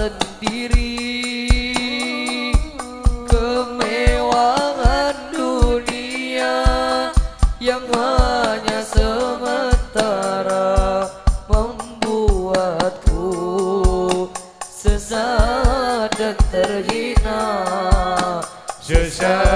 sendiri. Kemewahan dunia yang hanya sementara membuatku sesat dan terhina. Sesat.